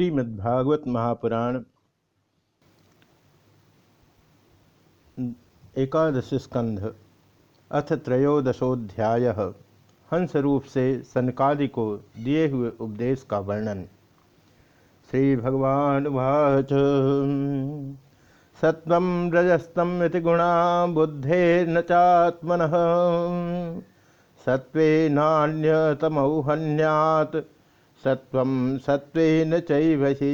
श्रीमद्भागवत महापुराण एकादश स्कंध, अथ त्रयोदशोध्याय हंस रूप से सनकादि को दिए हुए उपदेश का वर्णन। श्री भगवान वाच सत्व रजस्तम गुणा बुद्धे न चात्मन सत्वे नान्यतमौहन्यात् सत्व सत्वेन चैवशी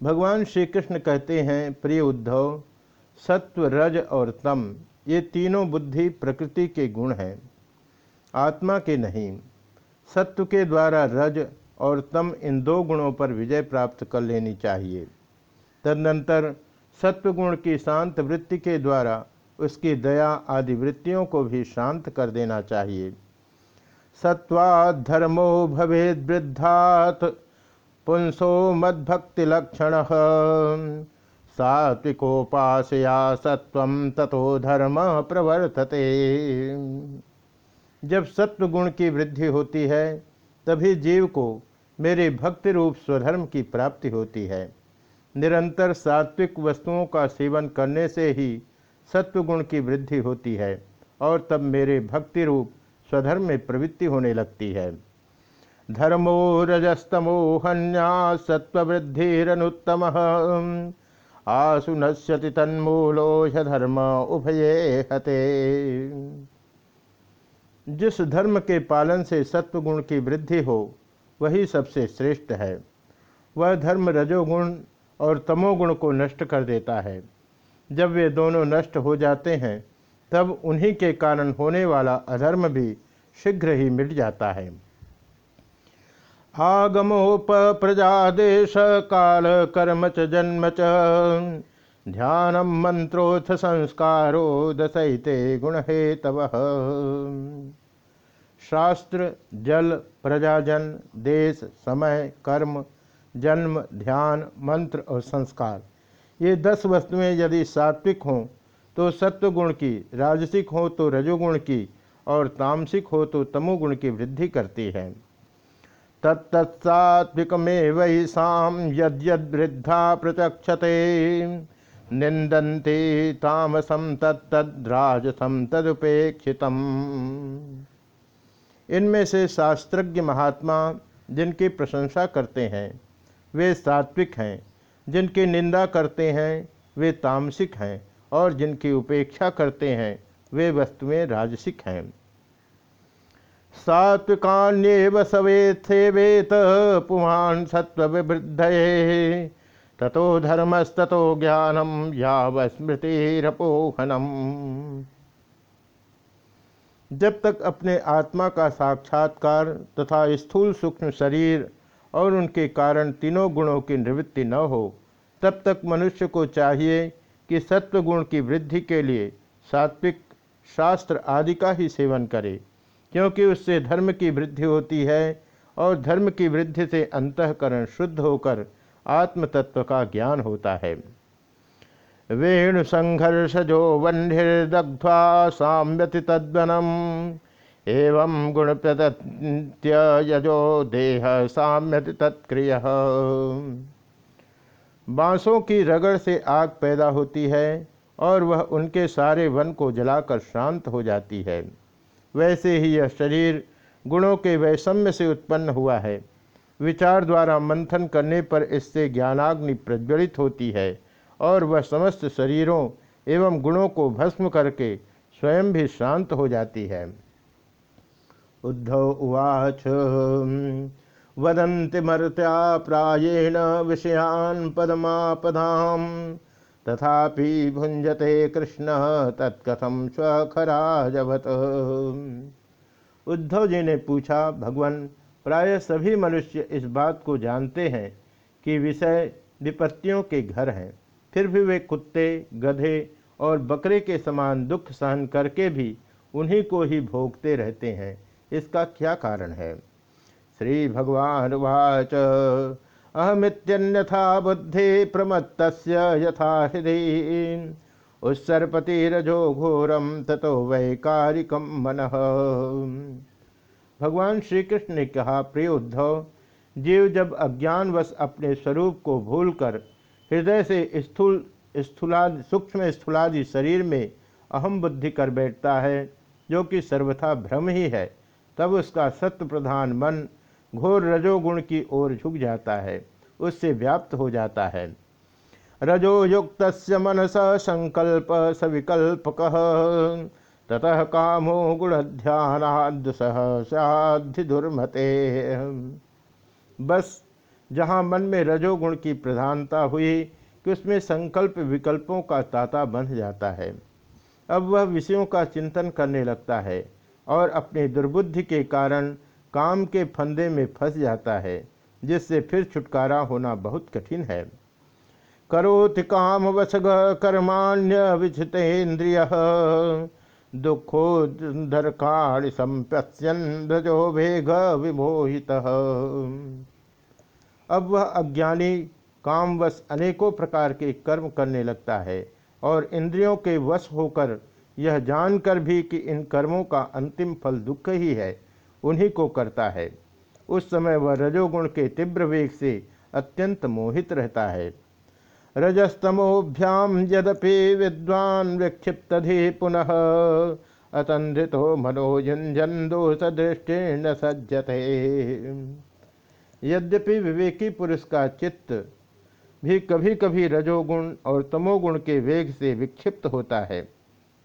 भगवान श्री कृष्ण कहते हैं, प्रिय उद्धव, सत्व, रज और तम, ये तीनों बुद्धि प्रकृति के गुण हैं, आत्मा के नहीं। सत्व के द्वारा रज और तम इन दो गुणों पर विजय प्राप्त कर लेनी चाहिए। तदनंतर सत्वगुण की शांत वृत्ति के द्वारा उसकी दया आदि वृत्तियों को भी शांत कर देना चाहिए। सत्वाधर्मो धर्मो भवेद वृद्धात। पुंसो मद्भक्तिलक्षण। सात्विकोपासया सत्व तथो धर्म प्रवर्तते। जब सत्व गुण की वृद्धि होती है, तभी जीव को मेरे भक्ति रूप स्वधर्म की प्राप्ति होती है। निरंतर सात्विक वस्तुओं का सेवन करने से ही सत्वगुण की वृद्धि होती है और तब मेरे भक्ति रूप स्वधर्म में प्रवृत्ति होने लगती है। धर्मो रजस्तमो हन्या सत्वृद्धिरनुत्तम आसु नश्यति तन्मूलोष धर्म उभये हते जिस धर्म के पालन से सत्वगुण की वृद्धि हो, वही सबसे श्रेष्ठ है। वह धर्म रजोगुण और तमोगुण को नष्ट कर देता है। जब वे दोनों नष्ट हो जाते हैं तब उन्हीं के कारण होने वाला अधर्म भी शीघ्र ही मिट जाता है। आगमोप प्रजादेश काल कर्म च जन्म च। ध्यानम मंत्रोथ संस्कारो दशते गुण हे तव शास्त्र, जल, प्रजाजन, देश, समय, कर्म, जन्म, ध्यान, मंत्र और संस्कार। ये दस वस्तुएँ यदि सात्विक हों तो सत्वगुण की, राजसिक हो तो रजोगुण की, और तामसिक हो तो तमोगुण की वृद्धि करती है। तत्तत्सात्विक में वही शाम यद यद वृद्धा प्रचक्षते निंदन्ते तामसम तत्तद्राजसम तदुपेक्षित इनमें से शास्त्रज्ञ महात्मा जिनकी प्रशंसा करते हैं, वे सात्विक हैं। जिनकी निंदा करते हैं, वे तामसिक हैं। और जिनकी उपेक्षा करते हैं, वे वस्तुएँ राजसिक हैं। सात्विकान्येव सवेत्सेवेत पुमान सत्व विवृद्ध ततो धर्मस्तो ज्ञानम याव स्मृतिरपोहनम। जब तक अपने आत्मा का साक्षात्कार तथा स्थूल सूक्ष्म शरीर और उनके कारण तीनों गुणों की निवृत्ति न हो, तब तक मनुष्य को चाहिए कि सत्व गुण की वृद्धि के लिए सात्विक शास्त्र आदि का ही सेवन करे, क्योंकि उससे धर्म की वृद्धि होती है और धर्म की वृद्धि से अंतकरण शुद्ध होकर आत्म तत्व का ज्ञान होता है। वेणु संघर्षजो वह्निर्दग्ध्वा साम्यति तद्वनम, एवं गुण प्रदत्य यजो देह साम्यति तत्क्रिय। बांसों की रगड़ से आग पैदा होती है और वह उनके सारे वन को जलाकर शांत हो जाती है। वैसे ही यह शरीर गुणों के वैषम्य से उत्पन्न हुआ है। विचार द्वारा मंथन करने पर इससे ज्ञानाग्नि प्रज्वलित होती है और वह समस्त शरीरों एवं गुणों को भस्म करके स्वयं भी शांत हो जाती है। उद्धव उवाच। वदन्ति मर्त्या प्राएण विषयान् पदमापदाम। तथापि भुंजते कृष्ण तत्कथम स्वखराजवत। उद्धव जी ने पूछा, भगवान, प्राय सभी मनुष्य इस बात को जानते हैं कि विषय विपत्तियों के घर हैं। फिर भी वे कुत्ते, गधे और बकरे के समान दुख सहन करके भी उन्हीं को ही भोगते रहते हैं। इसका क्या कारण है? श्री भगवान वाच अहमित्यन्यथा बुद्धि प्रमत्त यथा हृदय उत्सर्पतिरजो घोरम ततो वैकारिकम मन। भगवान श्री कृष्ण ने कहा, प्रिय उद्धव, जीव जब अज्ञानवश अपने स्वरूप को भूलकर हृदय से स्थूल, स्थूलादि, सूक्ष्म स्थूलादि शरीर में अहम बुद्धि कर बैठता है, जो कि सर्वथा भ्रम ही है, तब उसका सत्य प्रधान मन घोर रजोगुण की ओर झुक जाता है, उससे व्याप्त हो जाता है। रजोयुक्त मनस संकल्प सविकल्पक, ततः कामो गुणध्यानादि दुर्मते। बस, जहाँ मन में रजोगुण की प्रधानता हुई कि उसमें संकल्प विकल्पों का ताता बंध जाता है। अब वह विषयों का चिंतन करने लगता है और अपनी दुर्बुद्धि के कारण काम के फंदे में फंस जाता है, जिससे फिर छुटकारा होना बहुत कठिन है। करोति काम वसग कर्माण्य विचितेन्द्रिय दुखोदरकाणि संप्यन रजो वेग विमोहित। अब वह अज्ञानी कामवश अनेकों प्रकार के कर्म करने लगता है और इंद्रियों के वश होकर यह जानकर भी कि इन कर्मों का अंतिम फल दुख ही है। उन्हीं को करता है। उस समय वह रजोगुण के तीव्र वेग से अत्यंत मोहित रहता है। रजस्तमोभ्याम यदपि विद्वान विक्षिप्तधि पुनः अतंधित अतंधितो मनोजन दोष दृष्टि सज्जते। यद्यपि विवेकी पुरुष का चित्त भी कभी कभी रजोगुण और तमोगुण के वेग से विक्षिप्त होता है,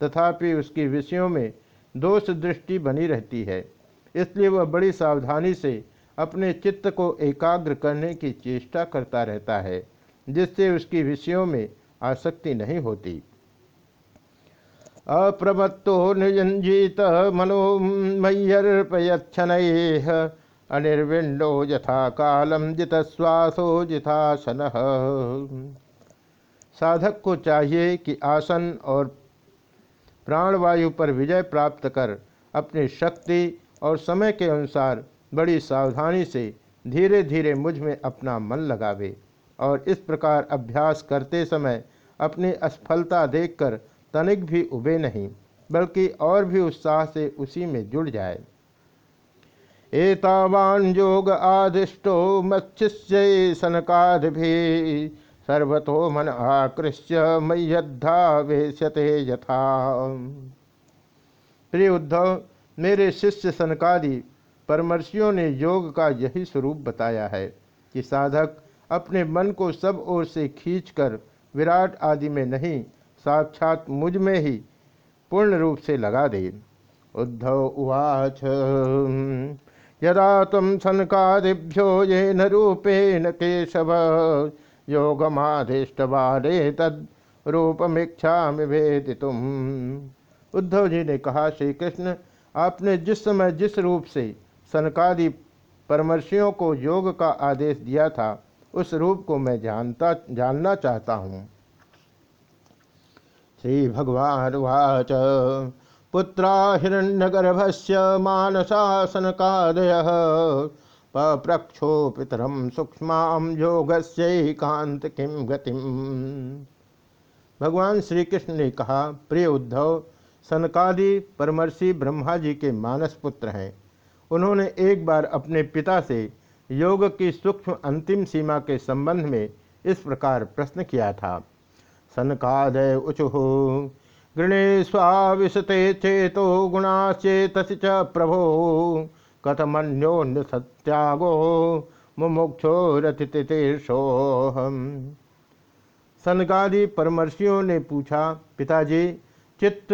तथापि उसकी विषयों में दोष दृष्टि बनी रहती है। इसलिए वह बड़ी सावधानी से अपने चित्त को एकाग्र करने की चेष्टा करता रहता है, जिससे उसकी विषयों में आसक्ति नहीं होती। अप्रमत्तो निजंजीत मनोमय्यर्पयन अनिर्विंडो यथा कालम जित श्वासो जिथासन साधक को चाहिए कि आसन और प्राणवायु पर विजय प्राप्त कर अपनी शक्ति और समय के अनुसार बड़ी सावधानी से धीरे धीरे मुझमें अपना मन लगावे और इस प्रकार अभ्यास करते समय अपनी असफलता देखकर तनिक भी उबे नहीं, बल्कि और भी उत्साह से उसी में जुड़ जाए। एतावान योग आदिष्टो मत्स्य सनकादि सर्वतो मन आकृष्य मय्यद्धा वेश्यते यथा। प्रिय उद्धव मेरे शिष्य सनकादि परमर्शियों ने योग का यही स्वरूप बताया है कि साधक अपने मन को सब ओर से खींचकर विराट आदि में नहीं, साक्षात मुझमें ही पूर्ण रूप से लगा दे। उद्धव उवाच, यदा तम सनकादिभ्यो ये न रूपेण केशव योगमाधिष्टवारे तद रूपमीक्षा भेद तुम उद्धव जी ने कहा श्री कृष्ण आपने जिस समय जिस रूप से सनकादि परमर्षियों को योग का आदेश दिया था, उस रूप को मैं जानता, जानना चाहता हूँ। श्री भगवान वाच पुत्रा हिरण्यगर्भस्य मानसासनकादयः पप्रक्षो पितरम सूक्ष्म किम गतिम। भगवान श्री कृष्ण ने कहा, प्रिय उद्धव सनकादि परमर्षि ब्रह्मा जी के मानस पुत्र हैं। उन्होंने एक बार अपने पिता से योग की सूक्ष्म अंतिम सीमा के संबंध में इस प्रकार प्रश्न किया था। सनकादय उचुहु गृणे स्वाविशते चेतो गुणाचेतसी च प्रभो कथमन्योन्य सत्यागो मुमुक्षो रतितीर्षोहम सनगादि परमर्शियों ने पूछा, पिताजी, चित्त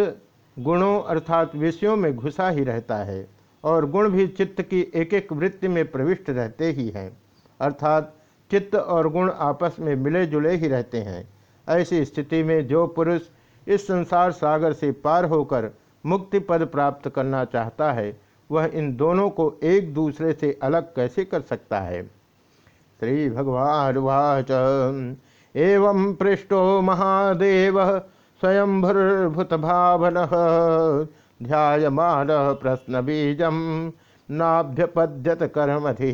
गुणों अर्थात विषयों में घुसा ही रहता है और गुण भी चित्त की एक एक वृत्ति में प्रविष्ट रहते ही हैं। अर्थात चित्त और गुण आपस में मिले जुले ही रहते हैं। ऐसी स्थिति में जो पुरुष इस संसार सागर से पार होकर मुक्ति पद प्राप्त करना चाहता है, वह इन दोनों को एक दूसरे से अलग कैसे कर सकता है? श्री भगवान वाच। एवं पृष्ठो महादेव स्वयंभुर्भुत भावन ध्यायमान प्रश्न बीजम नाभ्यपद्यत कर्मधि।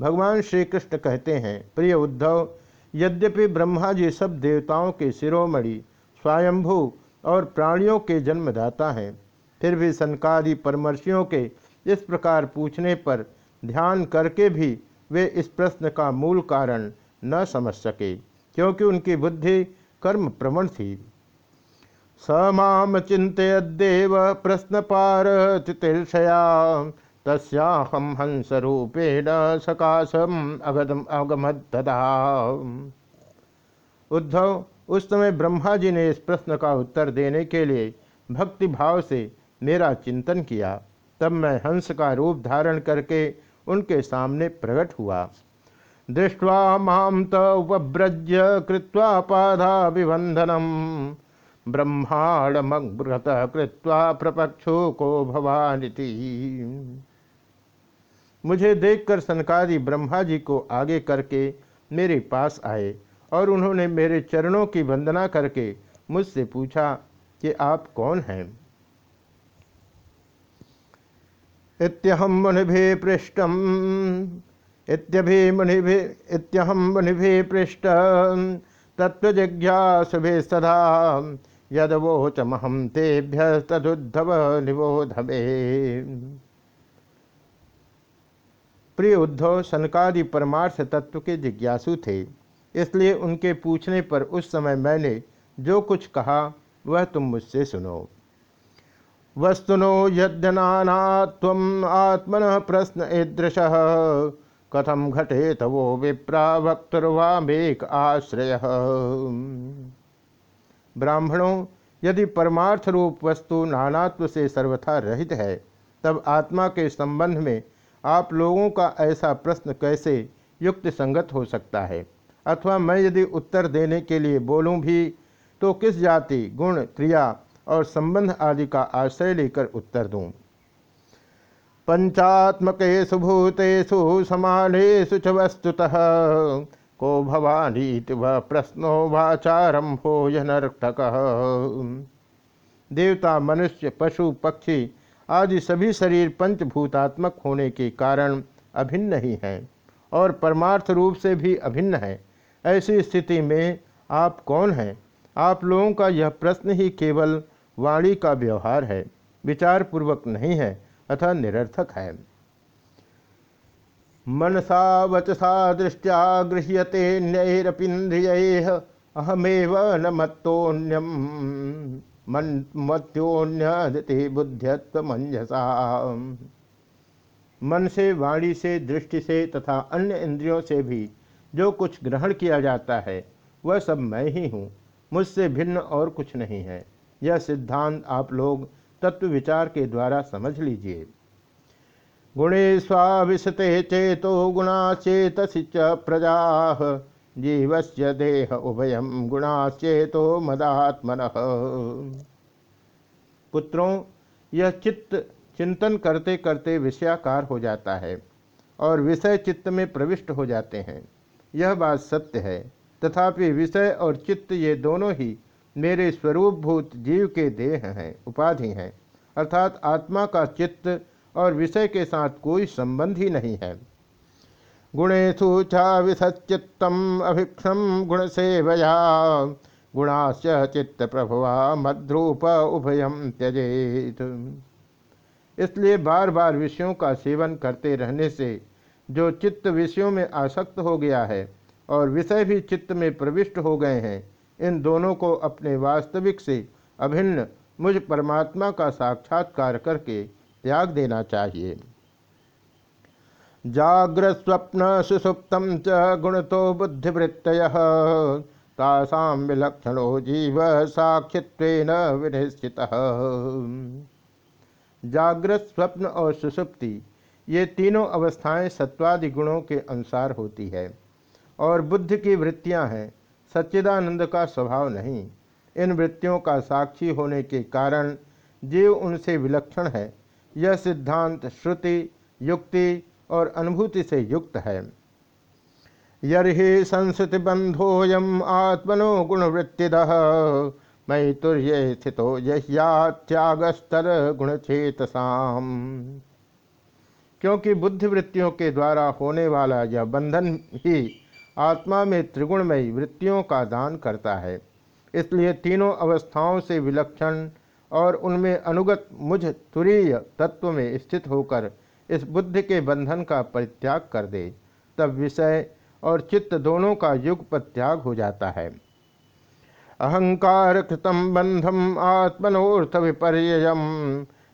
भगवान श्री कृष्ण कहते हैं, प्रिय उद्धव, यद्यपि ब्रह्मा जी सब देवताओं के शिरोमणि, स्वयंभू और प्राणियों के जन्मदाता हैं, फिर भी सनकादि परमर्शियों के इस प्रकार पूछने पर ध्यान करके भी वे इस प्रश्न का मूल कारण न समझ सके, क्योंकि उनकी बुद्धि कर्म प्रवण थी। स माम चिंतयदेव प्रश्न पार तितिर्षया तस्याहम हंस रूपेण सकाशम अगदम अगमद उद्धव, उस समय ब्रह्मा जी ने इस प्रश्न का उत्तर देने के लिए भक्ति भाव से मेरा चिंतन किया। तब मैं हंस का रूप धारण करके उनके सामने प्रकट हुआ। दृष्टवा माम त उपव्रज्य कृत्वा पाधाभिवंधनम ब्रह्मांडमृत कृत्वा प्रपक्षो को भवानिति। मुझे देखकर सनकादि ब्रह्मा जी को आगे करके मेरे पास आए और उन्होंने मेरे चरणों की वंदना करके मुझसे पूछा कि आप कौन हैं? इत्यहम मुनिभि पृष्ठम इत्यभि मुनिभि इत्यहम मुनिभि पृष्ठ। तत्वजिज्ञासुभि सदा। यदवोचमहम तेभ्य तदुद्धव निबोधवे प्रिय उद्धव, सनकादि परमार्थ तत्व के जिज्ञासु थे। इसलिए उनके पूछने पर उस समय मैंने जो कुछ कहा, वह तुम मुझसे सुनो। वस्तुनो यद्यनाना आत्मन प्रश्न ईदृश। कथम घटे तवो विप्रा वक्तुर्वामेक आश्रय। ब्राह्मणों, यदि परमार्थ रूप वस्तु नानात्व से सर्वथा रहित है, तब आत्मा के संबंध में आप लोगों का ऐसा प्रश्न कैसे युक्त संगत हो सकता है? अथवा मैं यदि उत्तर देने के लिए बोलूँ भी तो किस जाति, गुण, क्रिया और संबंध आदि का आश्रय लेकर उत्तर दूँ? पंचात्मकेशु भूतेषु समानेषु च वस्तुतः। को भवानीति वह प्रश्नो वाचारंभो यनर्थक देवता, मनुष्य, पशु, पक्षी आदि सभी शरीर पंचभूतात्मक होने के कारण अभिन्न ही हैं और परमार्थ रूप से भी अभिन्न है। ऐसी स्थिति में आप कौन हैं? आप लोगों का यह प्रश्न ही केवल वाणी का व्यवहार है। विचार पूर्वक नहीं है। अथवा निरर्थक है। मनसा वचसा दृष्टिया गृह्यते न्यरपिंद्रिय अहमेव न मत्तोन्यम मन मत्योन्यति बुद्ध्यत्व मंजसा मन से, वाणी से, दृष्टि से तथा अन्य इंद्रियों से भी जो कुछ ग्रहण किया जाता है, वह सब मैं ही हूँ। मुझसे भिन्न और कुछ नहीं है। यह सिद्धांत आप लोग तत्व विचार के द्वारा समझ लीजिए। गुणे स्वाविशते चेतो गुणाचेत प्रजा, जीवस्य देह उभयम गुणाचेतो मदात्मन। पुत्रों, यह चित्त चिंतन करते करते विषयाकार हो जाता है और विषय चित्त में प्रविष्ट हो जाते हैं। यह बात सत्य है। तथापि विषय और चित्त ये दोनों ही मेरे स्वरूपभूत जीव के देह हैं, उपाधि हैं, अर्थात आत्मा का चित्त और विषय के साथ कोई संबंध ही नहीं है। गुणेशु चा विसचित्तम अभिक्षम गुण सेवया गुणाश्च चित्त प्रभुआ मद्रूप उभयम त्यजेत। इसलिए बार बार विषयों का सेवन करते रहने से जो चित्त विषयों में आसक्त हो गया है और विषय भी चित्त में प्रविष्ट हो गए हैं इन दोनों को अपने वास्तविक से अभिन्न मुझ परमात्मा का साक्षात्कार करके त्याग देना चाहिए। जागृत स्वप्न सुसुप्तम च गुण तो बुद्धिवृत्त तासा विलक्षणो जीव साक्षित्व विनिश्चित। जागृत स्वप्न और सुसुप्ति, ये तीनों अवस्थाएँ सत्वादि गुणों के अनुसार होती है और बुद्ध की वृत्तियाँ हैं। सच्चिदानंद का स्वभाव नहीं। इन वृत्तियों का साक्षी होने के कारण जीव उनसे विलक्षण है। यह सिद्धांत, श्रुति, युक्ति और अनुभूति से युक्त है। यर्हि संस्कृति बंधोयम आत्मनो गुण गुणवृत्तिद। मैतुर्य स्थितो यह्या त्यागस्तर गुणचेतसाम। क्योंकि बुद्धिवृत्तियों के द्वारा होने वाला यह बंधन ही आत्मा में त्रिगुणमयी वृत्तियों का दान करता है। इसलिए तीनों अवस्थाओं से विलक्षण और उनमें अनुगत मुझ तुरीय तत्व में स्थित होकर इस बुद्धि के बंधन का परित्याग कर दे, तब विषय और चित्त दोनों का युगपत त्याग हो जाता है। अहंकार कृतम बंधम आत्मनोर्थ विपर्य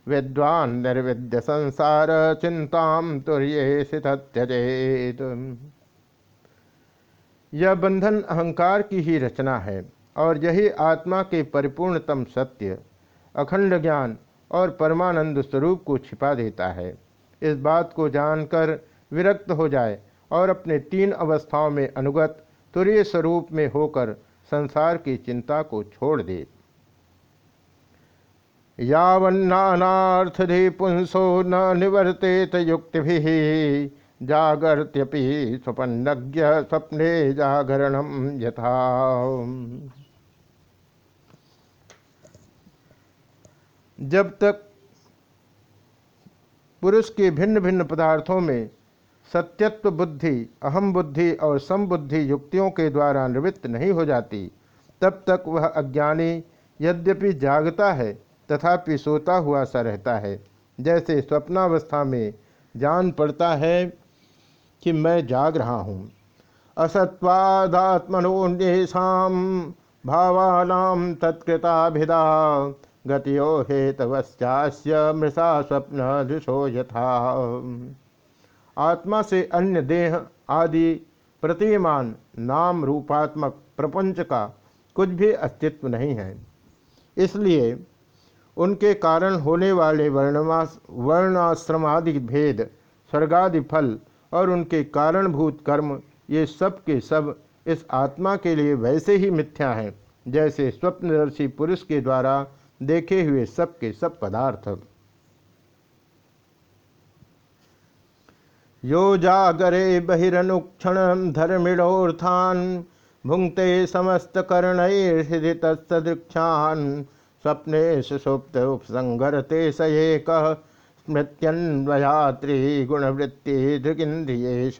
विद्वान निर्विद्य संसार चिंता तुर्ये त्यजेत यह बंधन अहंकार की ही रचना है, और यही आत्मा के परिपूर्णतम सत्य, अखंड ज्ञान और परमानंद स्वरूप को छिपा देता है। इस बात को जानकर विरक्त हो जाए और अपने तीन अवस्थाओं में अनुगत, तुरीय स्वरूप में होकर संसार की चिंता को छोड़ दे। यावन्नानार्थधि पुंसो न निवर्तेत युक्ति भी जागर्त्यपि स्वपन्नज्ञ स्वप्ने जागरणम यथा। जब तक पुरुष के भिन्न भिन्न पदार्थों में सत्यत्व बुद्धि, अहम बुद्धि और समबुद्धि युक्तियों के द्वारा निवृत्त नहीं हो जाती, तब तक वह अज्ञानी यद्यपि जागता है, तथापि सोता हुआ सा रहता है, जैसे स्वप्नावस्था में जान पड़ता है कि मैं जाग रहा हूँ। असत्वादात्मनोन्येषा भावानाम तत्कृताभिदा गतियो हेतवश्चास्य मृषा स्वप्न दृशो यथा। आत्मा से अन्य देह आदि प्रतिमान नाम रूपात्मक प्रपंच का कुछ भी अस्तित्व नहीं है। इसलिए उनके कारण होने वाले वर्णवास, वर्णाश्रमादि भेद, स्वर्गादि फल और उनके कारणभूत कर्म, ये सब के सब इस आत्मा के लिए वैसे ही मिथ्या हैं, जैसे स्वप्नदर्शी पुरुष के द्वारा देखे हुए सब के सब पदार्थ। यो जागरे बहिरनुक्षण धर्मिणोर्थान भुंगते समस्त कर्ण तत्सदृक्षान स्वप्ने सुसुप्त उपसंगरते स एक स्मृत्यन्वयात्री गुणवृत्ति दृगिंद्रियेश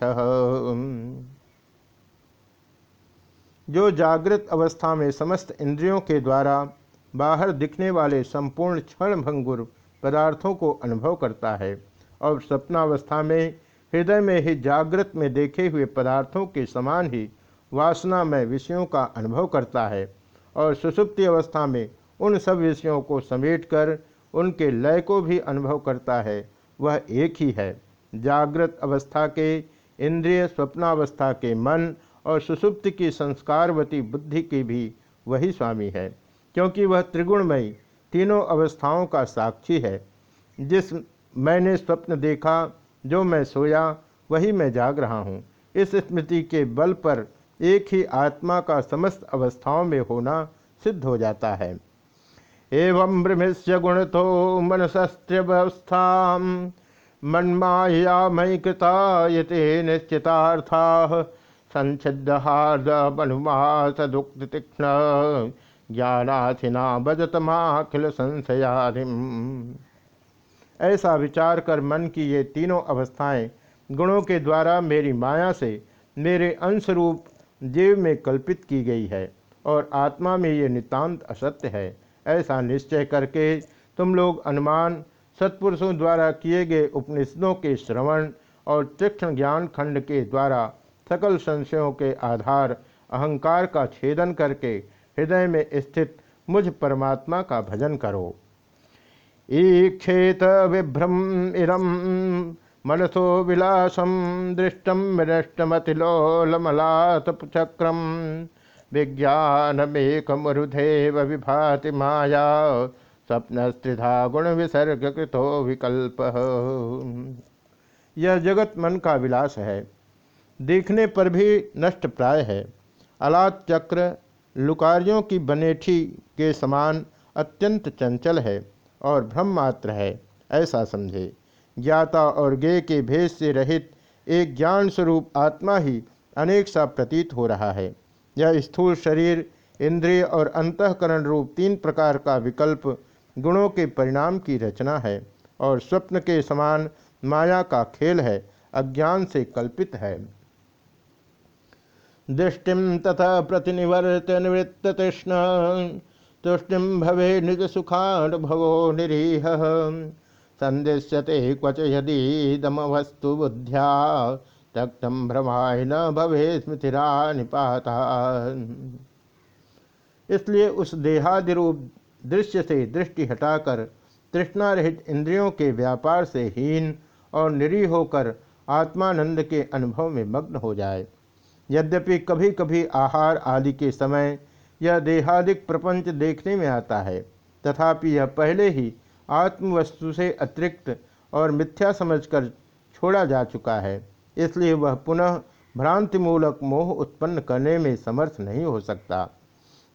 जो जागृत अवस्था में समस्त इंद्रियों के द्वारा बाहर दिखने वाले संपूर्ण क्षण भंगुर पदार्थों को अनुभव करता है और सपनावस्था में, हृदय में ही जागृत में देखे हुए पदार्थों के समान ही वासना में विषयों का अनुभव करता है और सुसुप्ति अवस्था में उन सब विषयों को समेटकर उनके लय को भी अनुभव करता है। वह एक ही है। जागृत अवस्था के, इंद्रिय स्वप्नावस्था के मन और सुसुप्त की संस्कारवती बुद्धि की भी वही स्वामी है, क्योंकि वह त्रिगुणमयी तीनों अवस्थाओं का साक्षी है। जिस मैंने स्वप्न देखा, जो मैं सोया, वही मैं जाग रहा हूँ। इस स्मृति के बल पर एक ही आत्मा का समस्त अवस्थाओं में होना सिद्ध हो जाता है। एवं ब्रह्मस्य गुणतो मनसस्त्यवस्था मन्मायामयकृता यते निश्चितार्था। संच्छिद्द हार्द मनुमास दुक्त तीक्ष्ण ज्ञानाथिना बजतमाखिल संशयाधिम ऐसा विचार कर मन की ये तीनों अवस्थाएँ गुणों के द्वारा मेरी माया से मेरे अंश रूप जीव में कल्पित की गई है और आत्मा में ये नितांत असत्य है। ऐसा निश्चय करके तुम लोग अनुमान सत्पुरुषों द्वारा किए गए उपनिषदों के श्रवण और तीक्ष्ण ज्ञान खंड के द्वारा सकल संशयों के आधार अहंकार का छेदन करके हृदय में स्थित मुझ परमात्मा का भजन करो। ईक्षेत विभ्रम इदम मनसो विलासम दृष्टम विनष्टमतिलोलमलात चक्रम विज्ञानमेकमरुधेव विभाति माया। स्वप्न स्त्रिधा गुण विसर्ग कृतो विकल्प। यह जगत मन का विलास है। देखने पर भी नष्ट प्राय है। अलात चक्र लुकारियों की बनेठी के समान अत्यंत चंचल है और भ्रम मात्र है, ऐसा समझे। ज्ञाता और गे के भेद से रहित एक ज्ञान स्वरूप आत्मा ही अनेक सा प्रतीत हो रहा है। यह स्थूल शरीर, इंद्रिय और अंतकरण रूप तीन प्रकार का विकल्प गुणों के परिणाम की रचना है और स्वप्न के समान माया का खेल है, अज्ञान से कल्पित है। दृष्टि तथा प्रतिनिवर्त निवृत्त तृष्ण, तुष्टि भवे निज सुखानुभवो निरीह, संदिश्यते क्वच यदीदम वस्तु बुद्ध्या तक्तम भ्रमाय न भवे स्मृतिरा निपाता इसलिए उस देहादिरूप दृश्य से दृष्टि हटाकर तृष्णा रहित इंद्रियों के व्यापार से हीन और निरीह होकर आत्मानंद के अनुभव में मग्न हो जाए। यद्यपि कभी कभी आहार आदि के समय यह देहादिक प्रपंच देखने में आता है, तथापि यह पहले ही आत्मवस्तु से अतिरिक्त और मिथ्या समझकर छोड़ा जा चुका है। इसलिए वह पुनः भ्रांतिमूलक मोह उत्पन्न करने में समर्थ नहीं हो सकता।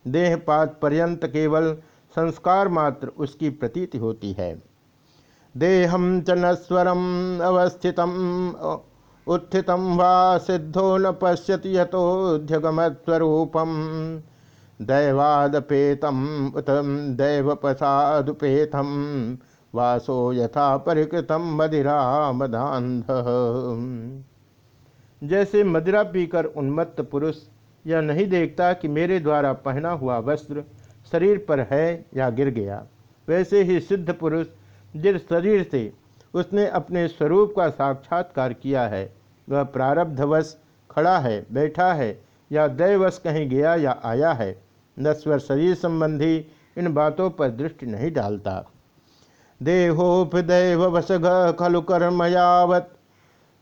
देहपात पर्यंत केवल संस्कार मात्र उसकी प्रतीति होती है। देहम च नस्वरम अवस्थित उत्थित वा सिद्धो न पश्यति यथोध्यगमस्वरूपम दैवादपेतम उत दैवपसादुपेतम वासो यथा परिकृतम मदिरा मदांध जैसे मदिरा पीकर उन्मत्त पुरुष, यह नहीं देखता कि मेरे द्वारा पहना हुआ वस्त्र शरीर पर है या गिर गया। वैसे ही सिद्ध पुरुष, जिस शरीर से उसने अपने स्वरूप का साक्षात्कार किया है, वह प्रारब्धवश खड़ा है, बैठा है, या दैवश कहीं गया या आया है नस्वर शरीर संबंधी इन बातों पर दृष्टि नहीं डालता। देहोपदैव वसघ खलु कर्म यावत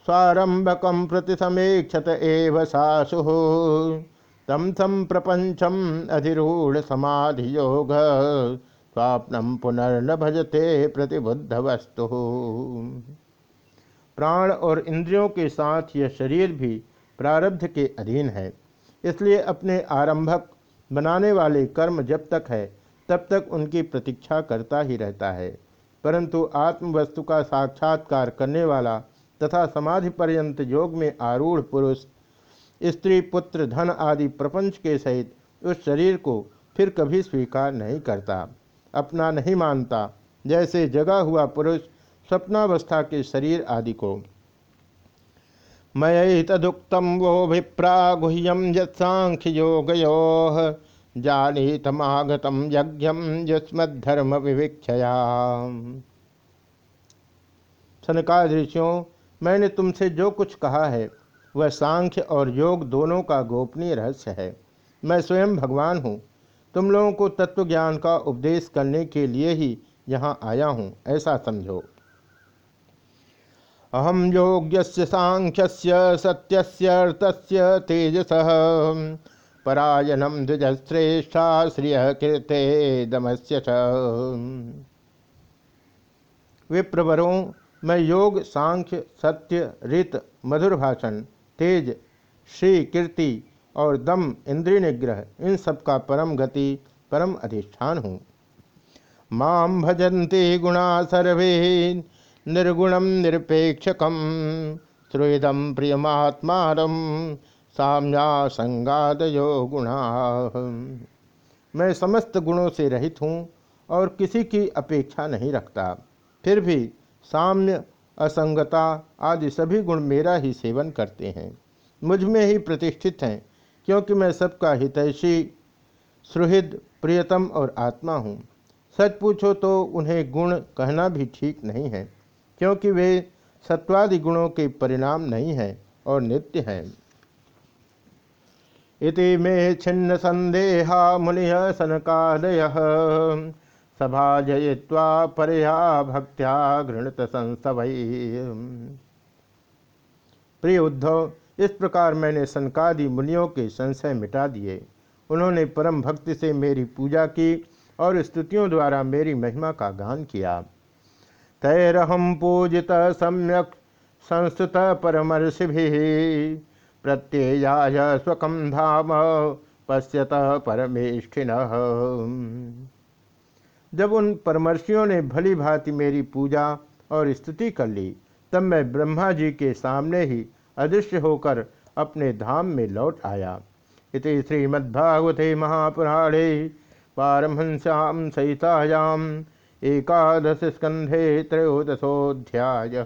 स्वारंभक प्रति समीक्षत एव सासु। तम थम प्रपंचम अधिरूढ़ समाधि योग स्वाप्नम पुनर्न भजते प्रतिबुद्ध वस्तु प्राण और इंद्रियों के साथ यह शरीर भी प्रारब्ध के अधीन है। इसलिए अपने आरंभक बनाने वाले कर्म जब तक है, तब तक उनकी प्रतीक्षा करता ही रहता है। परंतु आत्मवस्तु का साक्षात्कार करने वाला तथा समाधि पर्यंत योग में आरूढ़ पुरुष, स्त्री, पुत्र, धन आदि प्रपंच के सहित उस शरीर को फिर कभी स्वीकार नहीं करता, अपना नहीं मानता। जैसे जगा हुआ पुरुष स्वप्नावस्था के शरीर आदि को। मय तदुक्तम वो विप्रा गुह्यम यत्साख्य योग जानीतमागतम यज्ञम युष्मधर्म विवीक्षया सनकादृश्यों मैंने तुमसे जो कुछ कहा है, वह सांख्य और योग दोनों का गोपनीय रहस्य है। मैं स्वयं भगवान हूँ। तुम लोगों को तत्व ज्ञान का उपदेश करने के लिए ही यहाँ आया हूँ, ऐसा समझो। अहम योग्य सांख्य सत्य तेजस परायणम द्विजश्रेष्ठा श्रिय कीर्ते दमस्य विप्रवरों मैं योग, सांख्य, सत्य रित मधुर भाषण, तेज, श्री, कीर्ति और दम, इंद्रिय निग्रह, इन सब का परम गति, परम अधिष्ठान हूँ। माम भजन्ते गुणा सर्वे निर्गुणम निरपेक्षकम श्रुदम प्रियमात्मा साम्या संगादयो गुणा। मैं समस्त गुणों से रहित हूँ और किसी की अपेक्षा नहीं रखता। फिर भी साम्य, असंगता आदि सभी गुण मेरा ही सेवन करते हैं। मुझमें ही प्रतिष्ठित हैं, क्योंकि मैं सबका हितैषी, सुहृद, प्रियतम और आत्मा हूँ। सच पूछो तो उन्हें गुण कहना भी ठीक नहीं है, क्योंकि वे सत्वादि गुणों के परिणाम नहीं हैं और नित्य हैं। इति मे छिन्न संदेहा मुनिय सनकादय। सभा जय्वा परया भक्त्या घृणत संसवई प्रिय उद्धव, इस प्रकार मैंने सनकादि मुनियों के संशय मिटा दिए। उन्होंने परम भक्ति से मेरी पूजा की और स्तुतियों द्वारा मेरी महिमा का गान किया। तैरहम पूजित सम्यक संस्कृत परमर्षि प्रत्ययाय स्वकम धाम पश्यत परमेष्ठिन। जब उन परमर्षियों ने भली भांति मेरी पूजा और स्तुति कर ली, तब मैं ब्रह्मा जी के सामने ही अदृश्य होकर अपने धाम में लौट आया। इति श्रीमद्भागवते महापुराणे पारमहंस्याम सहितायाम एकादश स्कंधे त्रयोदशोध्याय